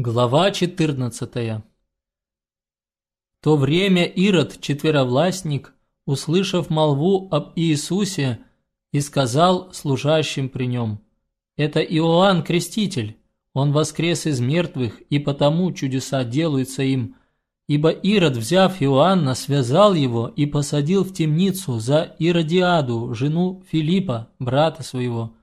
Глава 14 В то время Ирод, четверовластник, услышав молву об Иисусе, и сказал служащим при нем, «Это Иоанн Креститель, он воскрес из мертвых, и потому чудеса делаются им, ибо Ирод, взяв Иоанна, связал его и посадил в темницу за Иродиаду, жену Филиппа, брата своего,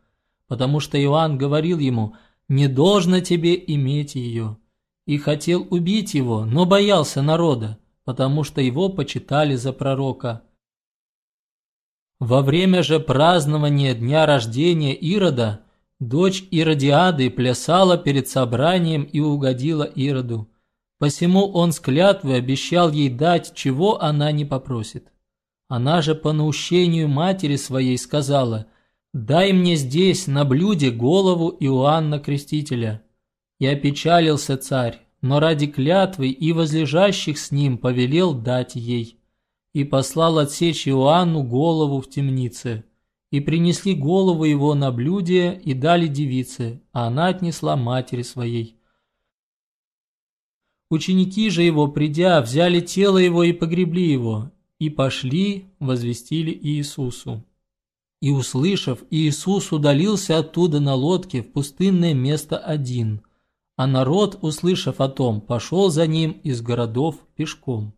потому что Иоанн говорил ему – не должно тебе иметь ее. И хотел убить его, но боялся народа, потому что его почитали за пророка. Во время же празднования дня рождения Ирода дочь Иродиады плясала перед собранием и угодила Ироду. Посему он с клятвой обещал ей дать, чего она не попросит. Она же по наущению матери своей сказала – «Дай мне здесь, на блюде, голову Иоанна Крестителя». И опечалился царь, но ради клятвы и возлежащих с ним повелел дать ей. И послал отсечь Иоанну голову в темнице. И принесли голову его на блюде и дали девице, а она отнесла матери своей. Ученики же его, придя, взяли тело его и погребли его, и пошли, возвестили Иисусу. И, услышав, Иисус удалился оттуда на лодке в пустынное место один, а народ, услышав о том, пошел за ним из городов пешком.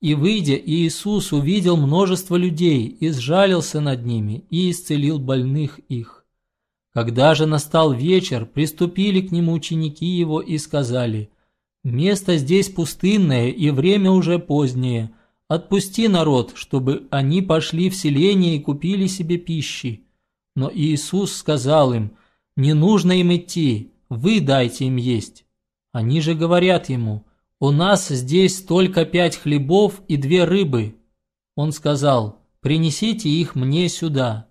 И, выйдя, Иисус увидел множество людей и сжалился над ними и исцелил больных их. Когда же настал вечер, приступили к нему ученики его и сказали, «Место здесь пустынное, и время уже позднее, Отпусти народ, чтобы они пошли в селение и купили себе пищи. Но Иисус сказал им, не нужно им идти, вы дайте им есть. Они же говорят ему, у нас здесь только пять хлебов и две рыбы. Он сказал, принесите их мне сюда.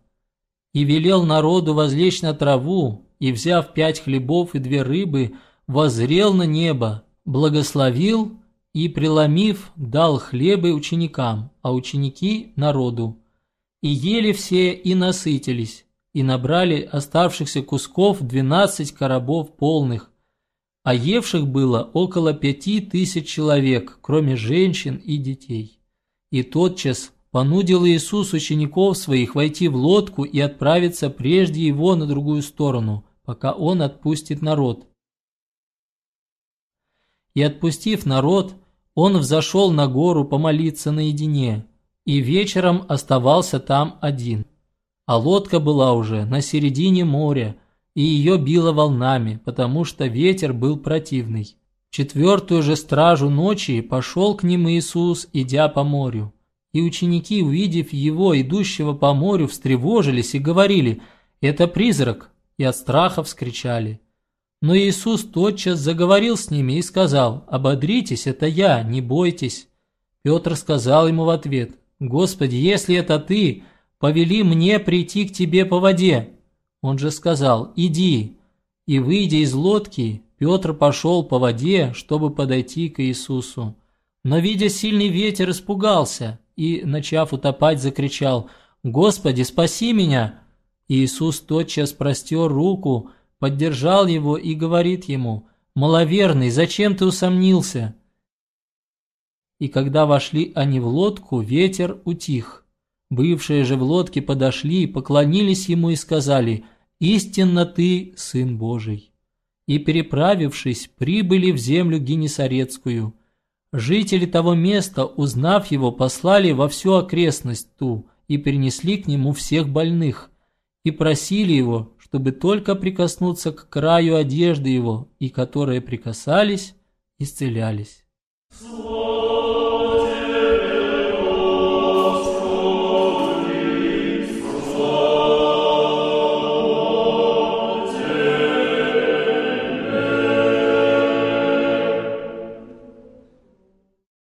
И велел народу возлечь на траву, и, взяв пять хлебов и две рыбы, воззрел на небо, благословил и, преломив, дал хлебы ученикам, а ученики – народу. И ели все и насытились, и набрали оставшихся кусков двенадцать коробов полных, а евших было около пяти тысяч человек, кроме женщин и детей. И тотчас понудил Иисус учеников своих войти в лодку и отправиться прежде его на другую сторону, пока он отпустит народ. И отпустив народ, он взошел на гору помолиться наедине, и вечером оставался там один. А лодка была уже на середине моря, и ее било волнами, потому что ветер был противный. четвертую же стражу ночи пошел к ним Иисус, идя по морю. И ученики, увидев его, идущего по морю, встревожились и говорили «Это призрак!» и от страха вскричали. Но Иисус тотчас заговорил с ними и сказал, «Ободритесь, это я, не бойтесь». Петр сказал ему в ответ, «Господи, если это ты, повели мне прийти к тебе по воде». Он же сказал, «Иди». И, выйдя из лодки, Петр пошел по воде, чтобы подойти к Иисусу. Но, видя сильный ветер, испугался и, начав утопать, закричал, «Господи, спаси меня!» Иисус тотчас простер руку, поддержал его и говорит ему, «Маловерный, зачем ты усомнился?» И когда вошли они в лодку, ветер утих. Бывшие же в лодке подошли, поклонились ему и сказали, «Истинно ты, Сын Божий». И, переправившись, прибыли в землю Генесарецкую. Жители того места, узнав его, послали во всю окрестность ту и принесли к нему всех больных, и просили его, чтобы только прикоснуться к краю одежды его, и которые прикасались, исцелялись.